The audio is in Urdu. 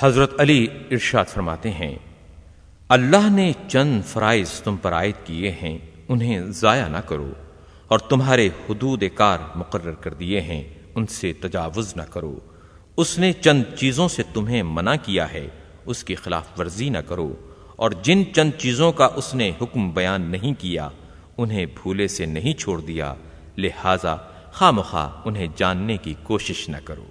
حضرت علی ارشاد فرماتے ہیں، اللہ نے چند فرائض تم پر عائد کیے ہیں، انہیں ضائع نہ کرو اور تمہارے حدود کار مقرر کر دیے ہیں، ان سے تجاوز نہ کرو۔ اس نے چند چیزوں سے تمہیں منع کیا ہے، اس کی خلاف ورزی نہ کرو۔ اور جن چند چیزوں کا اس نے حکم بیان نہیں کیا، انہیں بھولے سے نہیں چھوڑ دیا، لہذا خواہ مخواہ انہیں جاننے کی کوشش نہ کرو۔